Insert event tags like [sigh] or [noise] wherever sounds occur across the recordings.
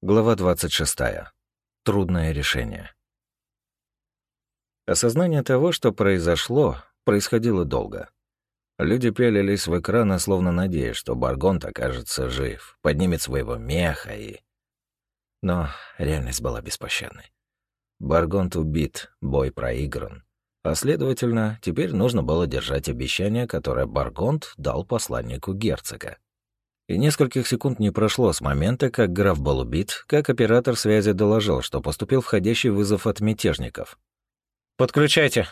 Глава 26. Трудное решение. Осознание того, что произошло, происходило долго. Люди пялились в экраны, словно надеясь, что Баргонт окажется жив, поднимет своего меха и... Но реальность была беспощадной. Баргонт убит, бой проигран. А следовательно, теперь нужно было держать обещание, которое Баргонт дал посланнику герцога. И нескольких секунд не прошло с момента, как граф был убит, как оператор связи доложил, что поступил входящий вызов от мятежников. «Подключайте!»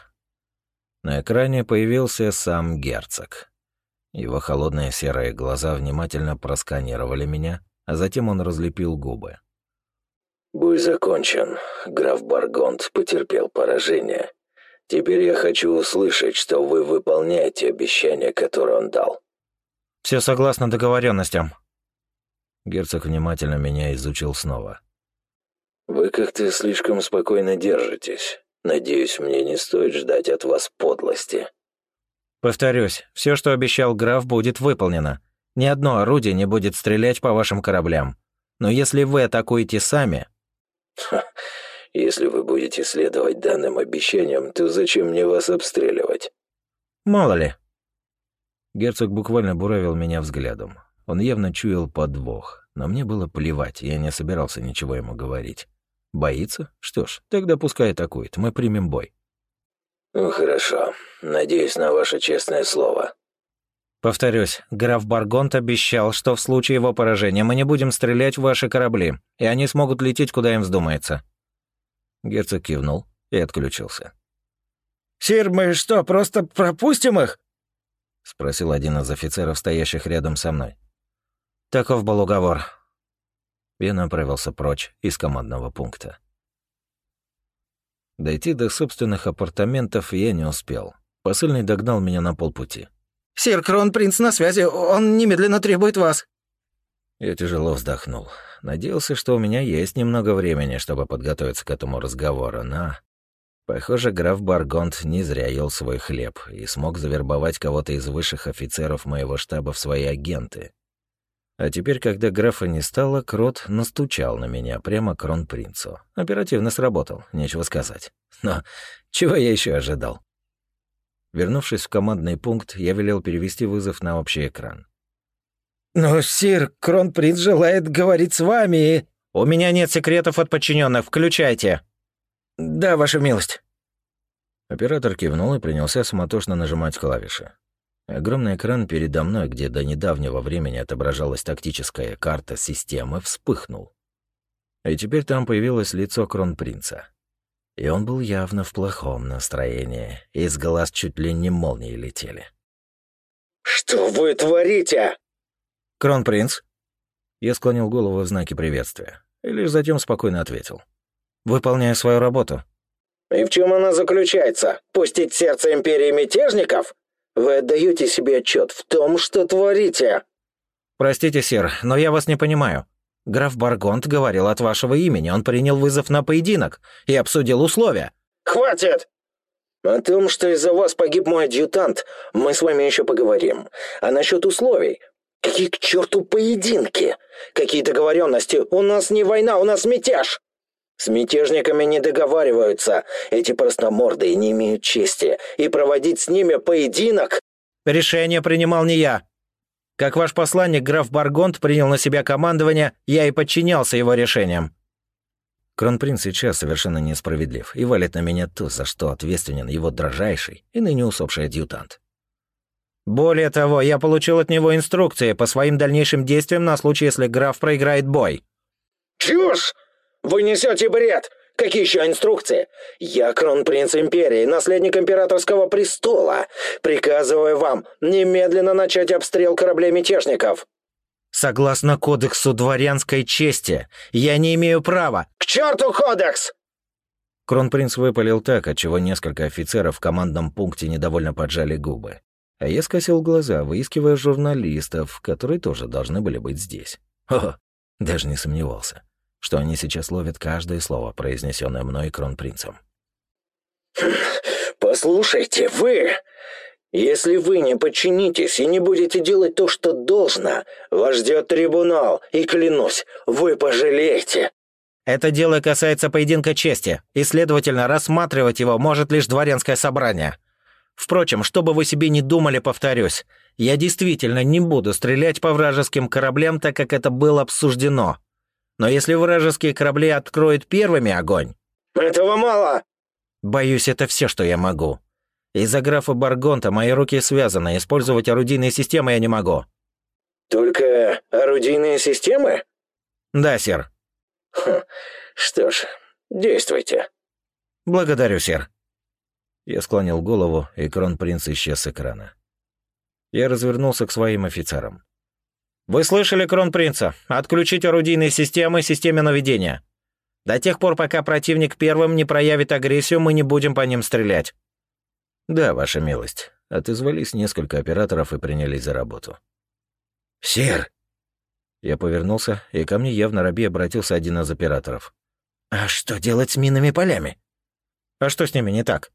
На экране появился сам герцог. Его холодные серые глаза внимательно просканировали меня, а затем он разлепил губы. «Бой закончен. Граф Баргонт потерпел поражение. Теперь я хочу услышать, что вы выполняете обещание, которое он дал». Все согласно договоренностям. Герцог внимательно меня изучил снова. «Вы как-то слишком спокойно держитесь. Надеюсь, мне не стоит ждать от вас подлости». «Повторюсь, все, что обещал граф, будет выполнено. Ни одно орудие не будет стрелять по вашим кораблям. Но если вы атакуете сами...» Ха, «Если вы будете следовать данным обещаниям, то зачем мне вас обстреливать?» «Мало ли», Герцог буквально буравил меня взглядом. Он явно чуял подвох, но мне было плевать, я не собирался ничего ему говорить. Боится? Что ж, тогда пускай атакует, мы примем бой. Ну, хорошо. Надеюсь на ваше честное слово. Повторюсь, граф Баргонт обещал, что в случае его поражения мы не будем стрелять в ваши корабли, и они смогут лететь, куда им вздумается. Герцог кивнул и отключился. «Сир, мы что, просто пропустим их?» — спросил один из офицеров, стоящих рядом со мной. «Таков был уговор». Я направился прочь из командного пункта. Дойти до собственных апартаментов я не успел. Посыльный догнал меня на полпути. «Сир Кронпринц на связи, он немедленно требует вас». Я тяжело вздохнул. Надеялся, что у меня есть немного времени, чтобы подготовиться к этому разговору, но Похоже, граф Баргонт не зря ел свой хлеб и смог завербовать кого-то из высших офицеров моего штаба в свои агенты. А теперь, когда графа не стало, Крот настучал на меня прямо кронпринцу. Оперативно сработал, нечего сказать. Но чего я еще ожидал? Вернувшись в командный пункт, я велел перевести вызов на общий экран. «Но, сир, кронпринц желает говорить с вами «У меня нет секретов от подчиненных, включайте!» «Да, ваша милость». Оператор кивнул и принялся суматошно нажимать клавиши. Огромный экран передо мной, где до недавнего времени отображалась тактическая карта системы, вспыхнул. И теперь там появилось лицо кронпринца. И он был явно в плохом настроении, из глаз чуть ли не молнии летели. «Что вы творите?» «Кронпринц?» Я склонил голову в знаке приветствия, и лишь затем спокойно ответил. Выполняю свою работу». «И в чем она заключается? Пустить сердце Империи мятежников? Вы отдаете себе отчет в том, что творите?» «Простите, сэр, но я вас не понимаю. Граф Баргонт говорил от вашего имени, он принял вызов на поединок и обсудил условия». «Хватит! О том, что из-за вас погиб мой адъютант, мы с вами еще поговорим. А насчет условий? Какие к черту поединки? Какие договоренности? У нас не война, у нас мятеж!» С мятежниками не договариваются. Эти простомордые не имеют чести. И проводить с ними поединок... Решение принимал не я. Как ваш посланник, граф Баргонт, принял на себя командование, я и подчинялся его решениям. Кронпринц сейчас совершенно несправедлив и валит на меня то, за что ответственен его дрожайший и ныне усопший адъютант. Более того, я получил от него инструкции по своим дальнейшим действиям на случай, если граф проиграет бой. «Чушь! Вы несете бред! Какие еще инструкции? Я кронпринц Империи, наследник императорского престола. Приказываю вам немедленно начать обстрел кораблей мятежников. Согласно кодексу дворянской чести, я не имею права. К черту кодекс! Кронпринц выпалил так, отчего несколько офицеров в командном пункте недовольно поджали губы. А я скосил глаза, выискивая журналистов, которые тоже должны были быть здесь. О, даже не сомневался что они сейчас ловят каждое слово, произнесенное мной кронпринцем. «Послушайте, вы... Если вы не подчинитесь и не будете делать то, что должно, вас ждет трибунал, и клянусь, вы пожалеете». «Это дело касается поединка чести, и, следовательно, рассматривать его может лишь дворянское собрание. Впрочем, что бы вы себе не думали, повторюсь, я действительно не буду стрелять по вражеским кораблям, так как это было обсуждено. Но если вражеские корабли откроют первыми огонь...» «Этого мало!» «Боюсь, это все, что я могу. Из-за графа Баргонта мои руки связаны, использовать орудийные системы я не могу». «Только орудийные системы?» «Да, сэр». Хм, «Что ж, действуйте». «Благодарю, сэр». Я склонил голову, и кронпринц исчез с экрана. Я развернулся к своим офицерам. «Вы слышали кронпринца? Отключить орудийные системы системе наведения. До тех пор, пока противник первым не проявит агрессию, мы не будем по ним стрелять». «Да, ваша милость». Отозвались несколько операторов и принялись за работу. «Сир!» Я повернулся, и ко мне явно раби обратился один из операторов. «А что делать с минными полями?» «А что с ними не так?»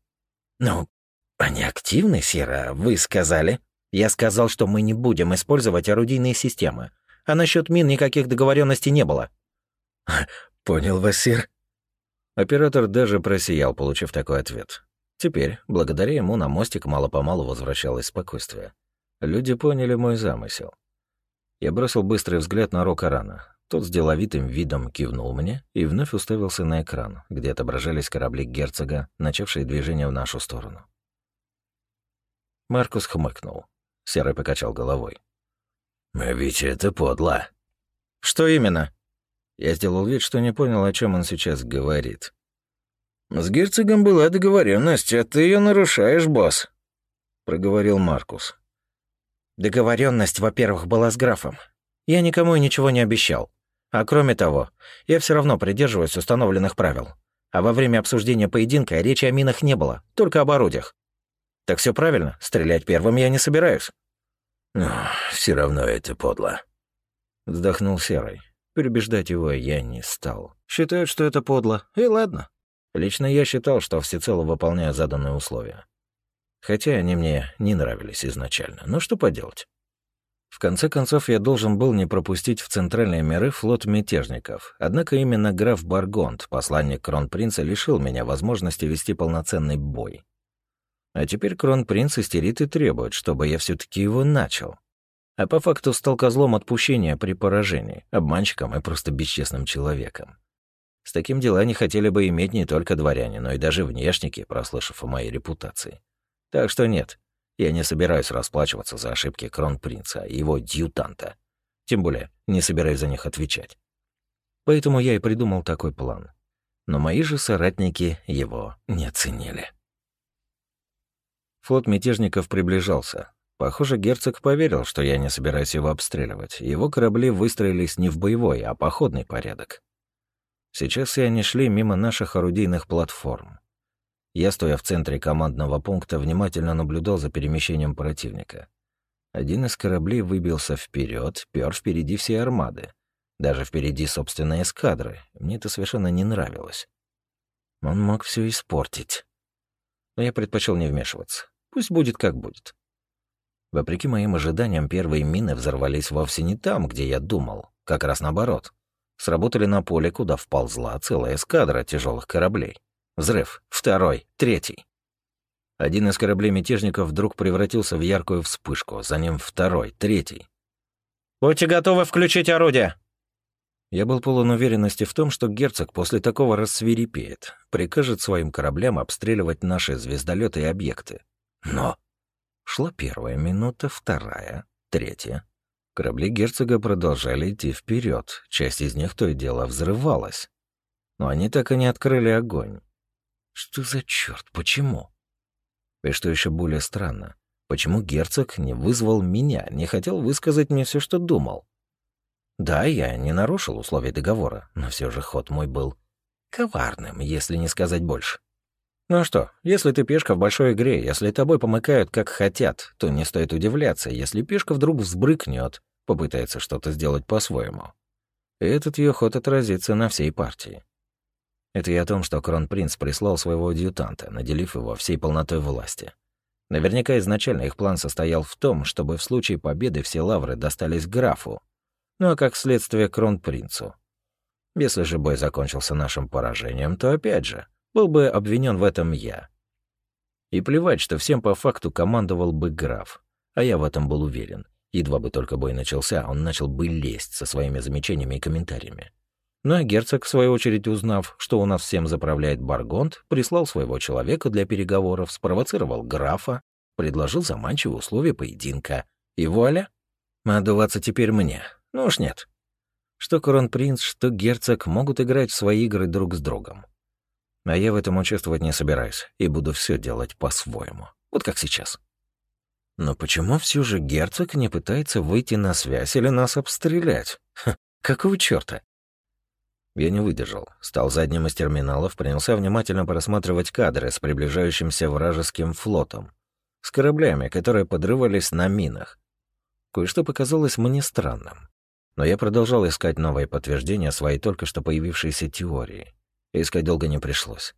«Ну, они активны, сир, а вы сказали...» «Я сказал, что мы не будем использовать орудийные системы. А насчет мин никаких договоренностей не было». [laughs] «Понял вас, сир». Оператор даже просиял, получив такой ответ. Теперь, благодаря ему, на мостик мало-помалу возвращалось спокойствие. Люди поняли мой замысел. Я бросил быстрый взгляд на Рокарана. Тот с деловитым видом кивнул мне и вновь уставился на экран, где отображались корабли герцога, начавшие движение в нашу сторону. Маркус хмыкнул. Серый покачал головой. «А ведь это подло». «Что именно?» Я сделал вид, что не понял, о чем он сейчас говорит. «С герцогом была договоренность, а ты ее нарушаешь, босс», — проговорил Маркус. «Договоренность, во-первых, была с графом. Я никому и ничего не обещал. А кроме того, я все равно придерживаюсь установленных правил. А во время обсуждения поединка речи о минах не было, только об орудиях. Так все правильно, стрелять первым я не собираюсь». «Но все равно это подло», — вздохнул Серый. Перебеждать его я не стал. Считают, что это подло, и ладно. Лично я считал, что всецело выполняю заданные условия. Хотя они мне не нравились изначально, но что поделать. В конце концов, я должен был не пропустить в центральные миры флот мятежников. Однако именно граф Баргонт, посланник кронпринца, лишил меня возможности вести полноценный бой. А теперь кронпринц истерит и требует, чтобы я все таки его начал. А по факту стал козлом отпущения при поражении, обманщиком и просто бесчестным человеком. С таким дела не хотели бы иметь не только дворяне, но и даже внешники, прослышав о моей репутации. Так что нет, я не собираюсь расплачиваться за ошибки кронпринца и его дьютанта. Тем более, не собираюсь за них отвечать. Поэтому я и придумал такой план. Но мои же соратники его не ценили. Флот мятежников приближался. Похоже, герцог поверил, что я не собираюсь его обстреливать. Его корабли выстроились не в боевой, а походный порядок. Сейчас все они шли мимо наших орудийных платформ. Я, стоя в центре командного пункта, внимательно наблюдал за перемещением противника. Один из кораблей выбился вперед, пёр впереди всей армады. Даже впереди собственной эскадры. Мне это совершенно не нравилось. Он мог все испортить. Но я предпочел не вмешиваться. Пусть будет как будет. Вопреки моим ожиданиям, первые мины взорвались вовсе не там, где я думал. Как раз наоборот сработали на поле, куда вползла целая эскадра тяжелых кораблей. Взрыв. Второй. Третий. Один из кораблей мятежников вдруг превратился в яркую вспышку, за ним второй, третий. «Будьте готовы включить орудие!» Я был полон уверенности в том, что герцог после такого рассвирепеет, прикажет своим кораблям обстреливать наши звездолеты и объекты. Но шла первая минута, вторая, третья. Корабли герцога продолжали идти вперед, часть из них то и дело взрывалась. Но они так и не открыли огонь. Что за черт? Почему? И что еще более странно, почему герцог не вызвал меня, не хотел высказать мне все, что думал? Да, я не нарушил условий договора, но все же ход мой был коварным, если не сказать больше. Ну а что, если ты пешка в большой игре, если тобой помыкают как хотят, то не стоит удивляться, если пешка вдруг взбрыкнет, попытается что-то сделать по-своему. Этот ее ход отразится на всей партии. Это и о том, что кронпринц прислал своего адъютанта, наделив его всей полнотой власти. Наверняка изначально их план состоял в том, чтобы в случае победы все лавры достались графу, ну а как следствие кронпринцу. Если же бой закончился нашим поражением, то опять же, был бы обвинен в этом я. И плевать, что всем по факту командовал бы граф, а я в этом был уверен. Едва бы только бой начался, он начал бы лезть со своими замечаниями и комментариями. Ну а герцог, в свою очередь узнав, что у нас всем заправляет Баргонт, прислал своего человека для переговоров, спровоцировал графа, предложил заманчивые условия поединка. И вуаля! Отдуваться теперь мне. Ну уж нет. Что кронпринц, что герцог могут играть в свои игры друг с другом. А я в этом участвовать не собираюсь и буду все делать по-своему. Вот как сейчас. Но почему все же герцог не пытается выйти на связь или нас обстрелять? Ха, какого чёрта? Я не выдержал. Стал задним из терминалов, принялся внимательно просматривать кадры с приближающимся вражеским флотом, с кораблями, которые подрывались на минах. Кое-что показалось мне странным. Но я продолжал искать новые подтверждения своей только что появившейся теории. Искать долго не пришлось.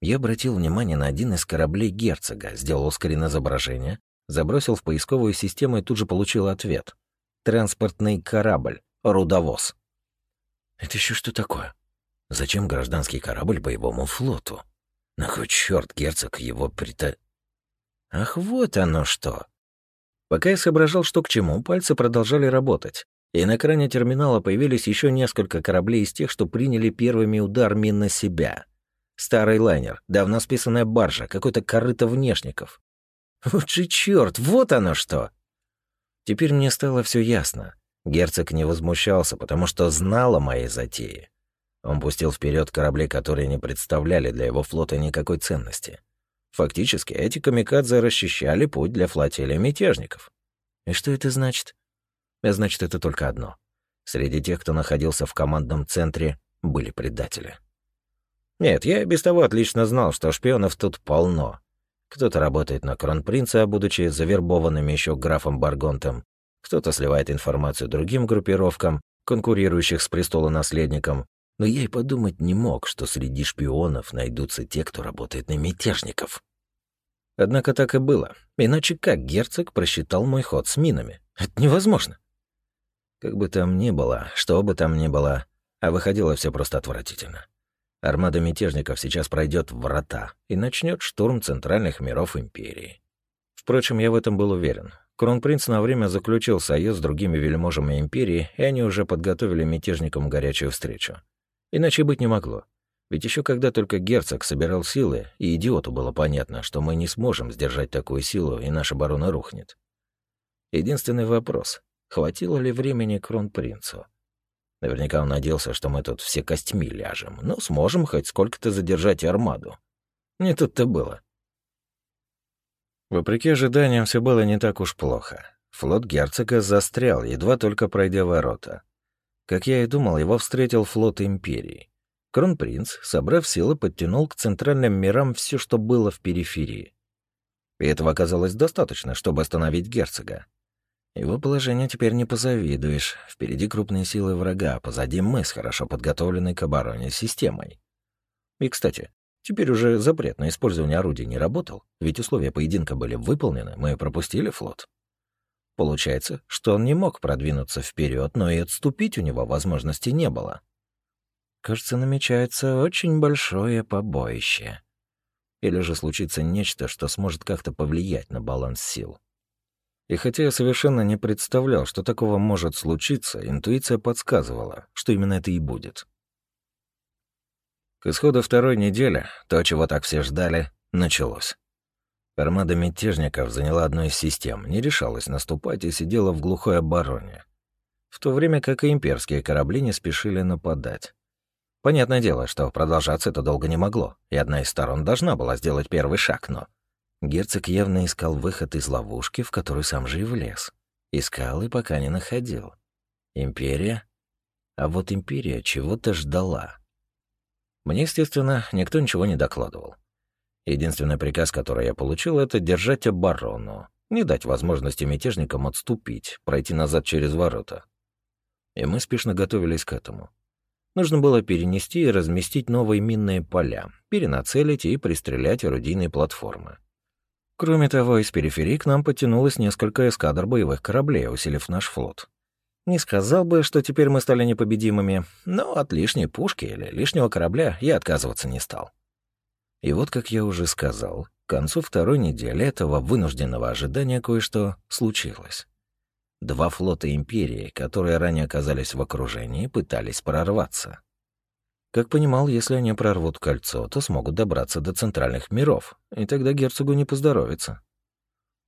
Я обратил внимание на один из кораблей герцога, сделал скрин-изображение, забросил в поисковую систему и тут же получил ответ. Транспортный корабль, рудовоз. Это еще что такое? Зачем гражданский корабль боевому флоту? На кой черт герцог его прита... Ах, вот оно что! Пока я соображал, что к чему, пальцы продолжали работать, и на экране терминала появились еще несколько кораблей из тех, что приняли первыми удар мин на себя. Старый лайнер, давно списанная баржа, какой-то корыто внешников. Вот же черт, вот оно что! Теперь мне стало все ясно. Герцог не возмущался, потому что знал о моей затее. Он пустил вперед корабли, которые не представляли для его флота никакой ценности. Фактически, эти камикадзе расчищали путь для флотилии мятежников. И что это значит? А значит, это только одно. Среди тех, кто находился в командном центре, были предатели. Нет, я без того отлично знал, что шпионов тут полно. Кто-то работает на кронпринца, будучи завербованным еще графом Баргонтом, кто-то сливает информацию другим группировкам, конкурирующих с престолонаследником, но я и подумать не мог, что среди шпионов найдутся те, кто работает на мятежников. Однако так и было. Иначе как герцог просчитал мой ход с минами? Это невозможно. Как бы там ни было, что бы там ни было, а выходило все просто отвратительно. Армада мятежников сейчас пройдет врата и начнет штурм центральных миров Империи. Впрочем, я в этом был уверен. Кронпринц на время заключил союз с другими вельможами империи, и они уже подготовили мятежникам горячую встречу. Иначе быть не могло. Ведь еще когда только герцог собирал силы, и идиоту было понятно, что мы не сможем сдержать такую силу, и наша оборона рухнет. Единственный вопрос — хватило ли времени кронпринцу? Наверняка он надеялся, что мы тут все костьми ляжем, но сможем хоть сколько-то задержать армаду. Не тут-то было. Вопреки ожиданиям, все было не так уж плохо. Флот герцога застрял, едва только пройдя ворота. Как я и думал, его встретил флот Империи. Кронпринц, собрав силы, подтянул к центральным мирам все, что было в периферии. И этого оказалось достаточно, чтобы остановить герцога. Его положение теперь не позавидуешь. Впереди крупные силы врага, позади мы с хорошо подготовленной к обороне системой. И, кстати, Теперь уже запрет на использование орудий не работал, ведь условия поединка были выполнены, мы пропустили флот. Получается, что он не мог продвинуться вперед, но и отступить у него возможности не было. Кажется, намечается очень большое побоище. Или же случится нечто, что сможет как-то повлиять на баланс сил. И хотя я совершенно не представлял, что такого может случиться, интуиция подсказывала, что именно это и будет. К исходу второй недели то, чего так все ждали, началось. Армада мятежников заняла одну из систем, не решалась наступать и сидела в глухой обороне. В то время как и имперские корабли не спешили нападать. Понятное дело, что продолжаться это долго не могло, и одна из сторон должна была сделать первый шаг, но... Герцог явно искал выход из ловушки, в которую сам же и влез. Искал и пока не находил. Империя? А вот империя чего-то ждала. Мне, естественно, никто ничего не докладывал. Единственный приказ, который я получил, это держать оборону, не дать возможности мятежникам отступить, пройти назад через ворота. И мы спешно готовились к этому. Нужно было перенести и разместить новые минные поля, перенацелить и пристрелять орудийные платформы. Кроме того, из периферии к нам потянулось несколько эскадр боевых кораблей, усилив наш флот. Не сказал бы, что теперь мы стали непобедимыми, но от лишней пушки или лишнего корабля я отказываться не стал. И вот, как я уже сказал, к концу второй недели этого вынужденного ожидания кое-что случилось. Два флота Империи, которые ранее оказались в окружении, пытались прорваться. Как понимал, если они прорвут кольцо, то смогут добраться до центральных миров, и тогда герцогу не поздоровится.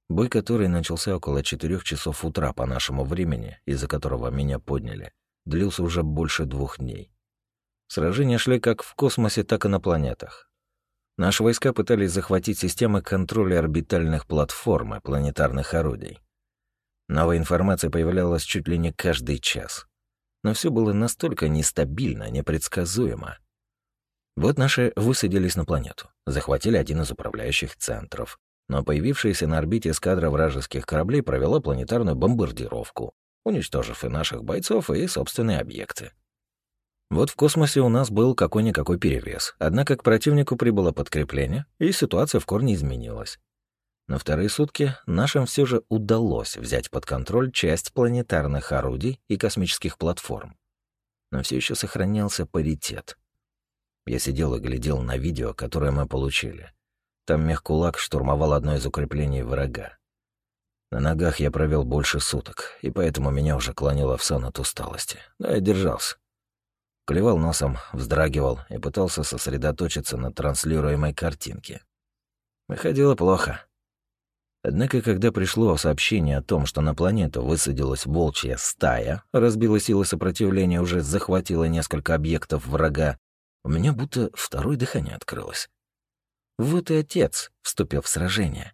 Бой, который начался около четырех часов утра по нашему времени, из-за которого меня подняли, длился уже больше двух дней. Сражения шли как в космосе, так и на планетах. Наши войска пытались захватить системы контроля орбитальных платформ и планетарных орудий. Новая информация появлялась чуть ли не каждый час. Но все было настолько нестабильно, непредсказуемо. Вот наши высадились на планету, захватили один из управляющих центров, но появившаяся на орбите эскадра вражеских кораблей провела планетарную бомбардировку, уничтожив и наших бойцов, и собственные объекты. Вот в космосе у нас был какой-никакой перевес, однако к противнику прибыло подкрепление, и ситуация в корне изменилась. На вторые сутки нашим все же удалось взять под контроль часть планетарных орудий и космических платформ. Но все еще сохранялся паритет. Я сидел и глядел на видео, которое мы получили. Там мехкулак штурмовал одно из укреплений врага. На ногах я провел больше суток, и поэтому меня уже клонило в сон от усталости. Но я держался. Клевал носом, вздрагивал и пытался сосредоточиться на транслируемой картинке. Выходило плохо. Однако, когда пришло сообщение о том, что на планету высадилась волчья стая, разбила силы сопротивления, уже захватила несколько объектов врага, у меня будто второе дыхание открылось. Вот и отец вступил в сражение.